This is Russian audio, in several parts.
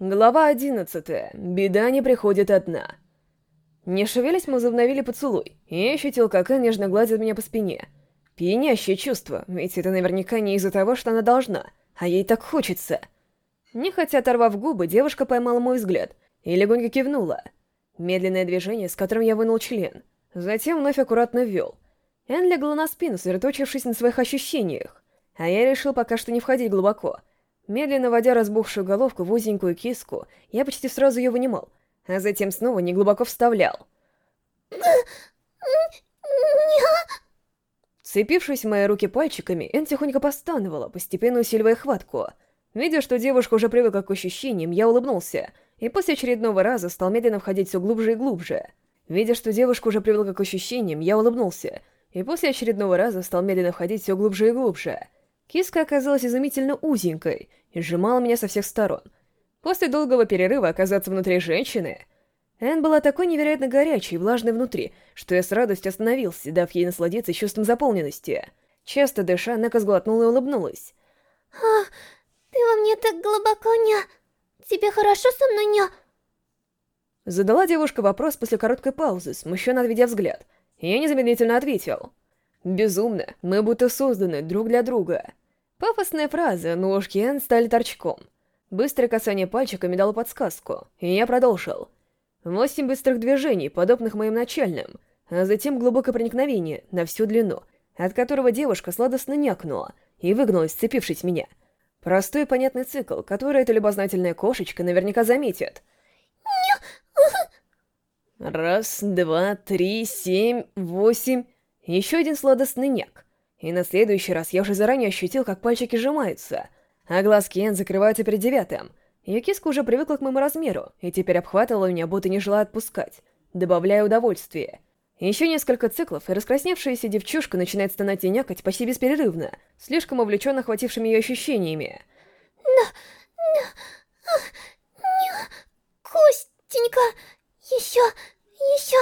Глава одиннадцатая. Беда не приходит одна. Не шевелясь, мы возобновили поцелуй, и я ощутил, как Эн нежно гладит меня по спине. Пьянящее чувство, ведь это наверняка не из-за того, что она должна, а ей так хочется. Нехотя оторвав губы, девушка поймала мой взгляд и легонько кивнула. Медленное движение, с которым я вынул член. Затем вновь аккуратно ввел. Эн легла на спину, сосредоточившись на своих ощущениях, а я решил пока что не входить глубоко — Медленно водя разбухшую головку в узенькую киску, я почти сразу ее вынимал, а затем снова неглубоко вставлял. Цепившись в мои руки пальчиками, Энн тихонько постановала, постепенно усиливая хватку. Видя, что девушка уже привыкла к ощущениям, я улыбнулся, и после очередного раза стал медленно входить все глубже и глубже. Видя, что девушка уже привыкла к ощущениям, я улыбнулся, и после очередного раза стал медленно входить все глубже и глубже. Киска оказалась изумительно узенькой и сжимала меня со всех сторон. После долгого перерыва оказаться внутри женщины... Энн была такой невероятно горячей и влажной внутри, что я с радостью остановился, дав ей насладиться чувством заполненности. Часто дыша, Нека сглотнула и улыбнулась. «А, ты во мне так глубоко, ня? Тебе хорошо со мной, ня?» Задала девушка вопрос после короткой паузы, смущенно отведя взгляд. Я незамедлительно ответил. Безумно, мы будто созданы друг для друга. Пафосная фраза, но ушки Энн стали торчком. Быстрое касание пальчиками дало подсказку, и я продолжил. Восемь быстрых движений, подобных моим начальным, а затем глубокое проникновение на всю длину, от которого девушка сладостно някнула и выгнулась, сцепившись меня. Простой и понятный цикл, который эта любознательная кошечка наверняка заметит. Раз, два, три, семь, восемь... Еще один сладостный няк. И на следующий раз я уже заранее ощутил, как пальчики сжимаются, а глазки Эн закрываются перед девятым. Ее киска уже привыкла к моему размеру, и теперь обхватывала меня, будто не желая отпускать, добавляя удовольствие. Еще несколько циклов, и раскрасневшаяся девчушка начинает стонать и някать почти бесперерывно, слишком увлеченно охватившими ее ощущениями. «На... на... не... Костенька... еще... еще...»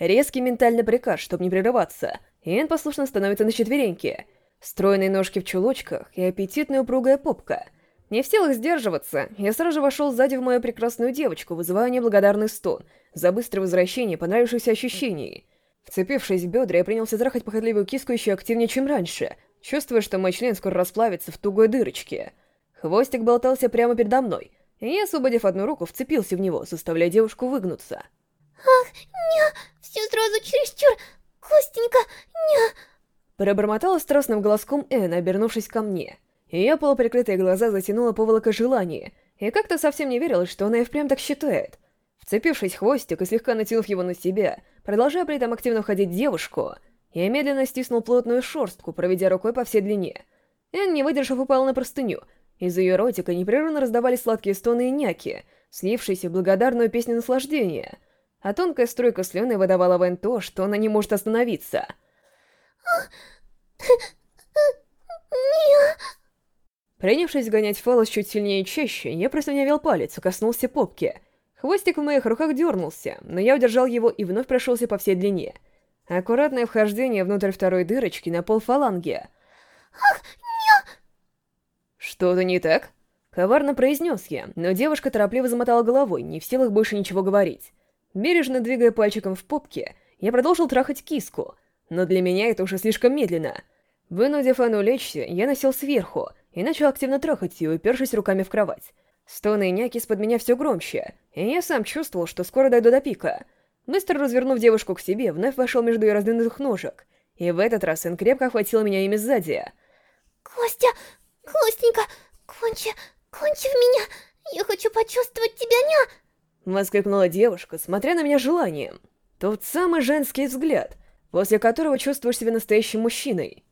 Резкий ментальный приказ, чтобы не прерываться. Иэн послушно становится на четвереньки. Стройные ножки в чулочках и аппетитная упругая попка. Не в силах сдерживаться, я сразу же вошел сзади в мою прекрасную девочку, вызывая неблагодарный стон за быстрое возвращение понравившихся ощущений. Вцепившись в бедра, я принялся трахать похотливую киску еще активнее, чем раньше, чувствуя, что мой член скоро расплавится в тугой дырочке. Хвостик болтался прямо передо мной, и я, освободив одну руку, вцепился в него, заставляя девушку выгнуться. «Ах, ня, все сразу чересчур, Костенька, ня...» Пробормотала страстным голоском Энн, обернувшись ко мне. Ее полуприкрытые глаза затянуло поволока желания, и как-то совсем не верилось, что она и впрямь так считает. Вцепившись в хвостик и слегка натянув его на себя, продолжая при этом активно входить в девушку, я медленно стиснул плотную шерстку, проведя рукой по всей длине. Энн, не выдержав, упала на простыню. Из ее ротика непрерывно раздавались сладкие стоны и няки, слившиеся в благодарную песню наслаждения — а тонкая струйка слюны выдавала Вен то, что она не может остановиться. Принявшись гонять фалос чуть сильнее и чаще, я прислонявил палец и коснулся попки. Хвостик в моих руках дернулся, но я удержал его и вновь прошелся по всей длине. Аккуратное вхождение внутрь второй дырочки на пол фаланги. «Ах, не...» «Что-то не так?» Коварно произнес я, но девушка торопливо замотала головой, не в силах больше ничего говорить. Бережно двигая пальчиком в попке, я продолжил трахать киску, но для меня это уже слишком медленно. Вынудив Анну лечься, я насел сверху и начал активно трахать ее, упершись руками в кровать. Стоны и няки из-под меня все громче, и я сам чувствовал, что скоро дойду до пика. Быстро развернув девушку к себе, вновь вошел между ее раздвинутых ножек, и в этот раз Эн крепко охватила меня ими сзади. «Костя! Костенька! Кончи! Кончи в меня! Я хочу почувствовать тебя, ня!» Воскликнула девушка, смотря на меня желанием. Тот самый женский взгляд, после которого чувствуешь себя настоящим мужчиной.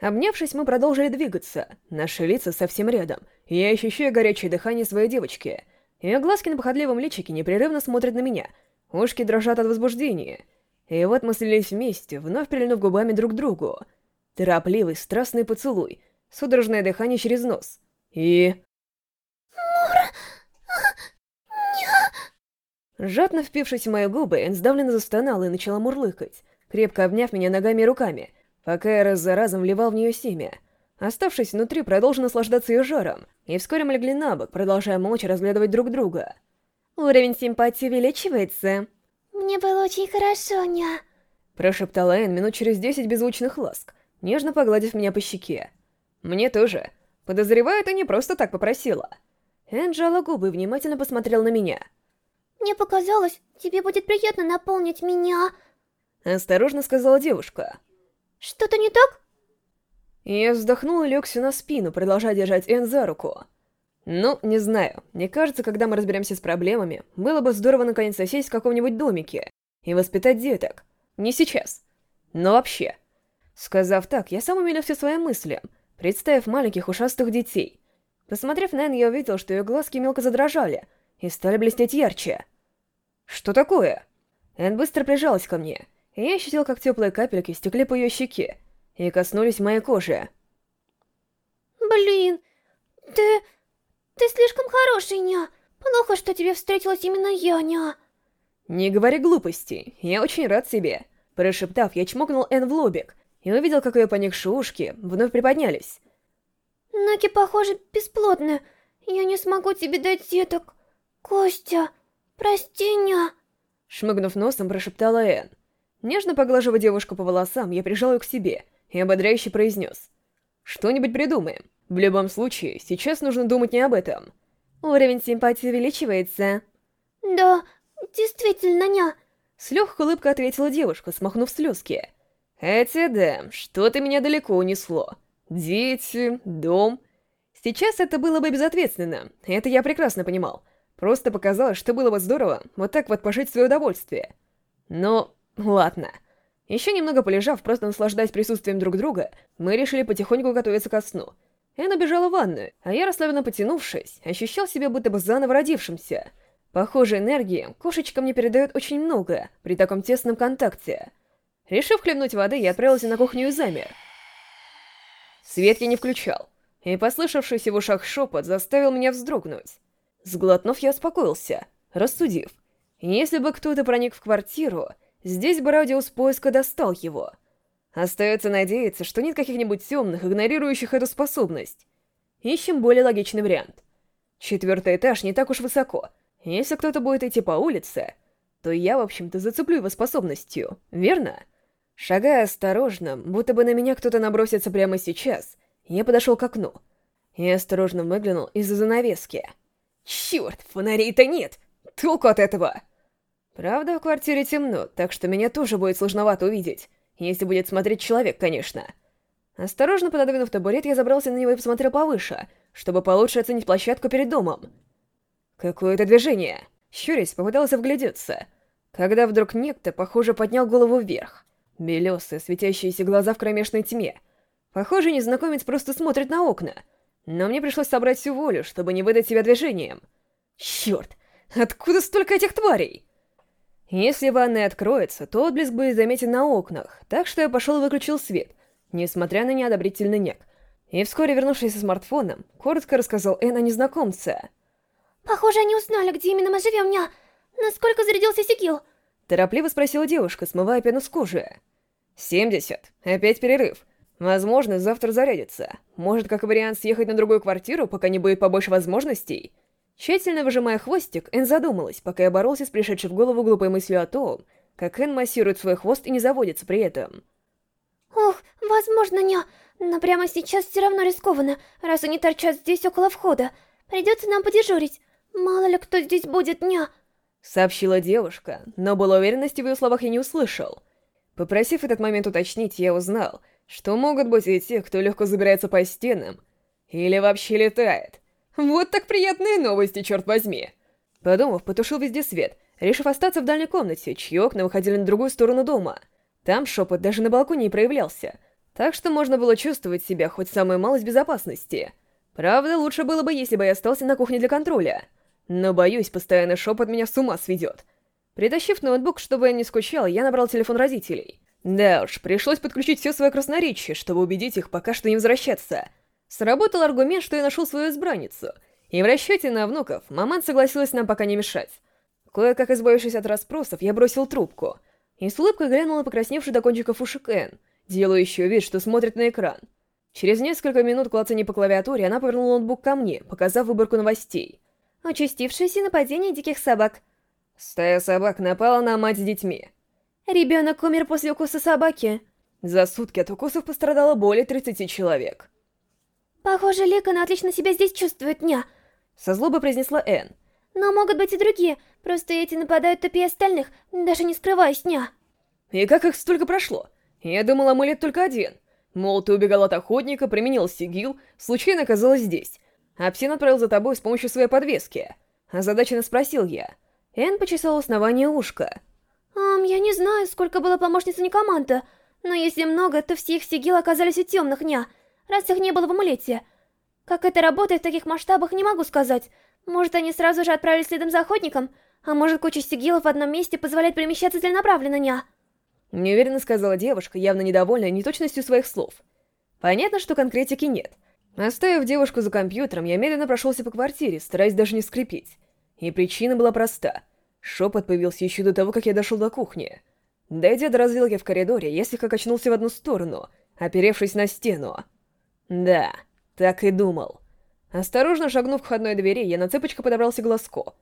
Обнявшись, мы продолжили двигаться. Наши лица совсем рядом. Я ощущаю горячее дыхание своей девочки. Ее глазки на похотливом личике непрерывно смотрят на меня. Ушки дрожат от возбуждения. И вот мы слились вместе, вновь прильнув губами друг к другу. Торопливый, страстный поцелуй, судорожное дыхание через нос. И... Жадно впившись в мои губы, Энн сдавленно застонала и начала мурлыкать, крепко обняв меня ногами и руками, пока я раз за разом вливал в нее семя. Оставшись внутри, продолжил наслаждаться ее жаром, и вскоре мы легли на бок, продолжая молча разглядывать друг друга. «Уровень симпатии увеличивается». «Мне было очень хорошо, ня», — прошептала Энн минут через десять беззвучных ласк, нежно погладив меня по щеке. «Мне тоже. Подозреваю, ты не просто так попросила». Энн сжала губы и внимательно посмотрел на меня. «Мне показалось, тебе будет приятно наполнить меня...» Осторожно сказала девушка. «Что-то не так?» Я вздохнул и легся на спину, продолжая держать Энн за руку. Ну, не знаю. Мне кажется, когда мы разберемся с проблемами, было бы здорово наконец сесть в каком-нибудь домике и воспитать деток. Не сейчас. Но вообще. Сказав так, я сам умилился своим мыслям, представив маленьких ушастых детей. Посмотрев на Энн, я увидел, что ее глазки мелко задрожали и стали блестеть ярче. «Что такое?» Энн быстро прижалась ко мне, и я ощутил, как теплые капельки стекли по ее щеке, и коснулись моей кожи. «Блин, ты... ты слишком хороший, ня. Плохо, что тебе встретилась именно я, ня». «Не говори глупостей, я очень рад тебе». Прошептав, я чмокнул Энн в лобик и увидел, как ее поникшие ушки вновь приподнялись. «Наки, похоже, бесплодны. Я не смогу тебе дать деток. Костя, прости, ня». Шмыгнув носом, прошептала Энн. Нежно поглаживая девушку по волосам, я прижал ее к себе — и ободряюще произнес. «Что-нибудь придумаем. В любом случае, сейчас нужно думать не об этом». «Уровень симпатии увеличивается». «Да, действительно, ня». С легкой улыбкой ответила девушка, смахнув слезки. «Эти, да, что-то меня далеко унесло. Дети, дом...» Сейчас это было бы безответственно, это я прекрасно понимал. Просто показалось, что было бы здорово вот так вот пожить в свое удовольствие. Но, ладно. Еще немного полежав, просто наслаждаясь присутствием друг друга, мы решили потихоньку готовиться ко сну. Энн убежала в ванную, а я, расслабленно потянувшись, ощущал себя будто бы заново родившимся. Похоже, энергии кошечка мне передает очень много при таком тесном контакте. Решив хлебнуть воды, я отправился на кухню и замер. Свет я не включал, и послышавшийся в ушах шепот заставил меня вздрогнуть. Сглотнув, я успокоился, рассудив. Если бы кто-то проник в квартиру, Здесь бы радиус поиска достал его. Остается надеяться, что нет каких-нибудь темных, игнорирующих эту способность. Ищем более логичный вариант. Четвертый этаж не так уж высоко. Если кто-то будет идти по улице, то я, в общем-то, зацеплю его способностью, верно? Шагая осторожно, будто бы на меня кто-то набросится прямо сейчас, я подошел к окну и осторожно выглянул из-за занавески. Черт, фонарей-то нет! Толку от этого! Правда, в квартире темно, так что меня тоже будет сложновато увидеть. Если будет смотреть человек, конечно. Осторожно пододвинув табурет, я забрался на него и посмотрел повыше, чтобы получше оценить площадку перед домом. Какое-то движение. Щурясь, попытался вглядеться. Когда вдруг некто, похоже, поднял голову вверх. Белесые, светящиеся глаза в кромешной тьме. Похоже, незнакомец просто смотрит на окна. Но мне пришлось собрать всю волю, чтобы не выдать себя движением. Черт! Откуда столько этих тварей? Если ванная откроется, то отблеск будет заметен на окнах, так что я пошел и выключил свет, несмотря на неодобрительный нек. И вскоре, вернувшись со смартфоном, коротко рассказал Энн о незнакомце. «Похоже, они узнали, где именно мы живем, ня. Насколько зарядился Сигил?» Торопливо спросила девушка, смывая пену с кожи. «Семьдесят. Опять перерыв. Возможно, завтра зарядится. Может, как вариант, съехать на другую квартиру, пока не будет побольше возможностей?» Тщательно выжимая хвостик, Эн задумалась, пока я боролся с пришедшей в голову глупой мыслью о том, как Эн массирует свой хвост и не заводится при этом. «Ох, возможно, не, но прямо сейчас все равно рискованно, раз они торчат здесь около входа. Придется нам подежурить. Мало ли кто здесь будет, ня!» Сообщила девушка, но была уверенности в ее словах я не услышал. Попросив этот момент уточнить, я узнал, что могут быть и те, кто легко забирается по стенам, или вообще летает. Вот так приятные новости, черт возьми. Подумав, потушил везде свет, решив остаться в дальней комнате, чьи окна выходили на другую сторону дома. Там шепот даже на балконе не проявлялся, так что можно было чувствовать себя хоть самой малость безопасности. Правда, лучше было бы, если бы я остался на кухне для контроля. Но, боюсь, постоянный шепот меня с ума сведет. Притащив ноутбук, чтобы я не скучал, я набрал телефон родителей. Да уж, пришлось подключить все свое красноречие, чтобы убедить их пока что не возвращаться. Сработал аргумент, что я нашел свою избранницу, и в расчете на внуков маман согласилась нам пока не мешать. Кое-как избавившись от расспросов, я бросил трубку и с улыбкой глянула покрасневший до кончиков ушек Энн, делающую вид, что смотрит на экран. Через несколько минут клацания по клавиатуре она повернула ноутбук ко мне, показав выборку новостей. Участившееся нападение диких собак. Стая собак напала на мать с детьми. Ребенок умер после укуса собаки. За сутки от укусов пострадало более 30 человек. Похоже, Ликана отлично себя здесь чувствует, ня. Со злобой произнесла Энн. Но могут быть и другие, просто эти нападают тупее остальных, даже не скрываясь, ня. И как их столько прошло? Я думала, амулет только один. Мол, ты убегал от охотника, применил сигил, случайно оказалась здесь. А Псин отправил за тобой с помощью своей подвески. Озадаченно спросил я. Энн почесал основание ушка. Um, я не знаю, сколько было помощниц Никоманта, но если много, то все их сигил оказались у темных, ня, раз их не было в амулете. Как это работает в таких масштабах, не могу сказать. Может, они сразу же отправились следом за охотником, а может, куча сигилов в одном месте позволяет перемещаться целенаправленно, ня. Неуверенно сказала девушка, явно недовольная неточностью своих слов. Понятно, что конкретики нет. Оставив девушку за компьютером, я медленно прошелся по квартире, стараясь даже не скрипеть. И причина была проста. Шепот появился еще до того, как я дошел до кухни. Дойдя до развилки в коридоре, я слегка качнулся в одну сторону, оперевшись на стену. Да, так и думал. Осторожно шагнув к входной двери, я на цепочку подобрался к глазку.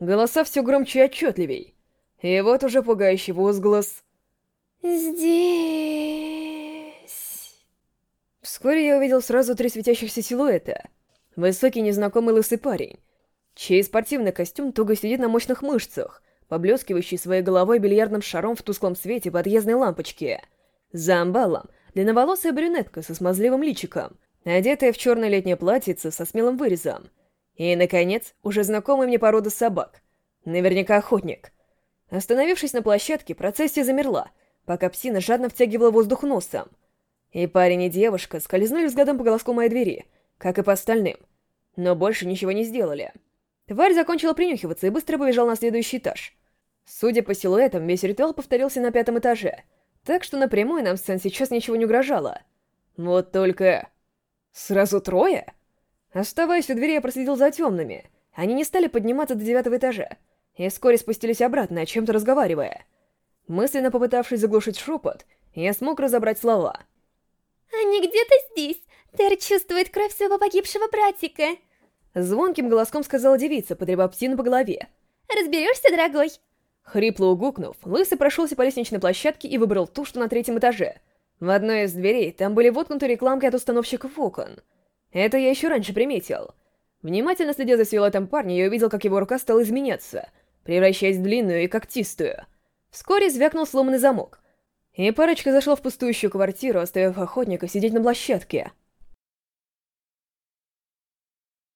Голоса все громче и отчетливей. И вот уже пугающий возглас Здесь... Вскоре я увидел сразу три светящихся силуэта. Высокий незнакомый лысый парень, чей спортивный костюм туго сидит на мощных мышцах, поблескивающий своей головой бильярдным шаром в тусклом свете подъездной лампочки. За амбалом длинноволосая брюнетка со смазливым личиком, одетая в черное летнее платьице со смелым вырезом. И, наконец, уже знакомая мне порода собак. Наверняка охотник. Остановившись на площадке, процессия замерла — пока псина жадно втягивала воздух носом. И парень и девушка скользнули взглядом по голоску моей двери, как и по остальным. Но больше ничего не сделали. Тварь закончила принюхиваться и быстро побежал на следующий этаж. Судя по силуэтам, весь ритуал повторился на пятом этаже, так что напрямую нам сцен сейчас ничего не угрожало. Вот только... Сразу трое? Оставаясь у двери, я проследил за темными. Они не стали подниматься до девятого этажа, и вскоре спустились обратно, о чем-то разговаривая. Мысленно попытавшись заглушить шепот, я смог разобрать слова. «Они где-то здесь. Тер чувствует кровь своего погибшего братика». Звонким голоском сказала девица, потребав псину по голове. «Разберешься, дорогой?» Хрипло угукнув, Лысый прошелся по лестничной площадке и выбрал ту, что на третьем этаже. В одной из дверей там были воткнуты рекламки от установщиков окон. Это я еще раньше приметил. Внимательно следя за силуэтом парня, я увидел, как его рука стала изменяться, превращаясь в длинную и когтистую. Вскоре звякнул сломанный замок, и парочка зашла в пустующую квартиру, оставив охотника сидеть на площадке.